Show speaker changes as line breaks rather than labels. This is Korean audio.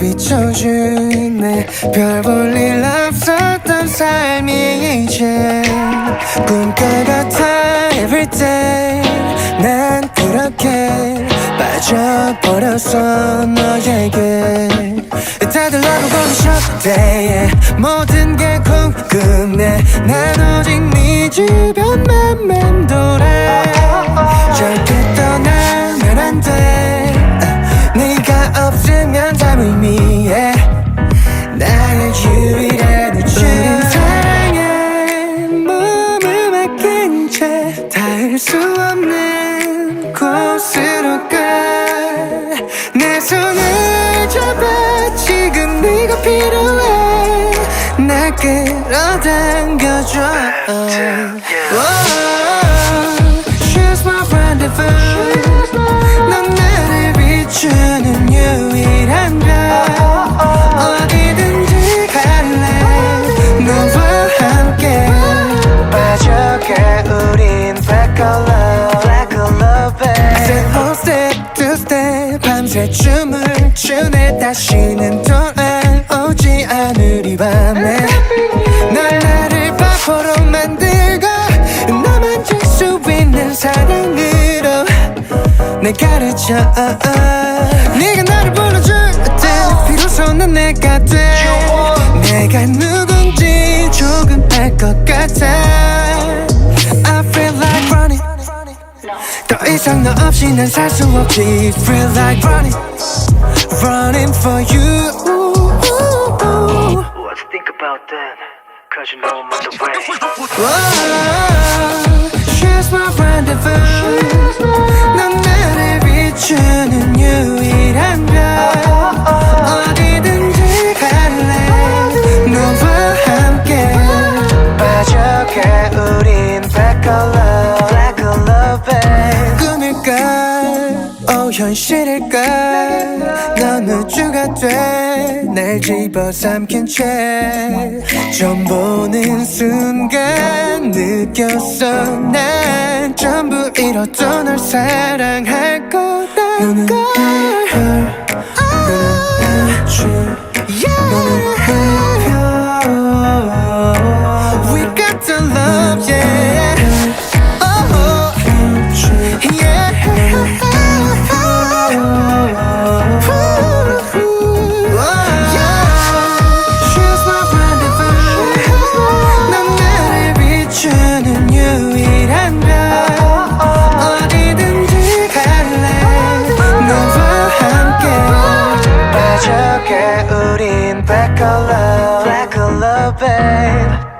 비춰주네 별 볼 일 없었던 삶이 이제 꿈깔 같아 everyday 난 그렇게 빠져버렸어 너에게 다들 나보고 때에 모든 게 궁금해. 난 오직 네 주변만 맴돌아 채 닿을 수 없는 곳으로 가내 손을 잡아 지금 네가 필요해. 날 끌어당겨줘 새 춤을 추네. 다시는 돌아오지 않으리 밤에. 널 나를 바보로 만들고 너만 줄 수 있는 사랑으로 내 가르쳐. 네가 나를 불러줄 때 비로소 난 내가 돼 더 이상 너 없이 난 살 수 없지 Feel like running Running for you
Let's think about that. Cause you know I'm on the way.
Whoa, She's my rendezvous 넌 나를 비추는 유 현실일까? 넌 우주가 돼날 집어삼킨 채좀 보는 순간 느꼈어. 난 전부 잃어도 널 사랑할 거란 걸 너는 우주 너는 babe